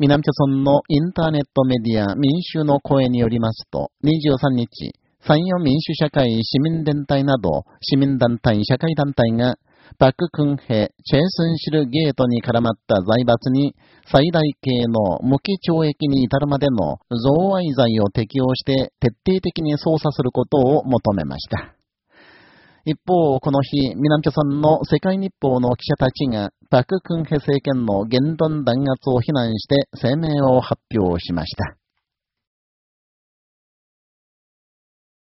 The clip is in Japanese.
南朝村のインターネットメディア民衆の声によりますと、23日、山陽民主社会市民連帯など、市民団体、社会団体が、パククンヘ、チェースンシルゲートに絡まった財閥に、最大刑の無期懲役に至るまでの贈賄罪を適用して徹底的に捜査することを求めました。一方、この日、南朝村の世界日報の記者たちが、パク・クンヘ政権の言論弾圧を非難して声明を発表しました。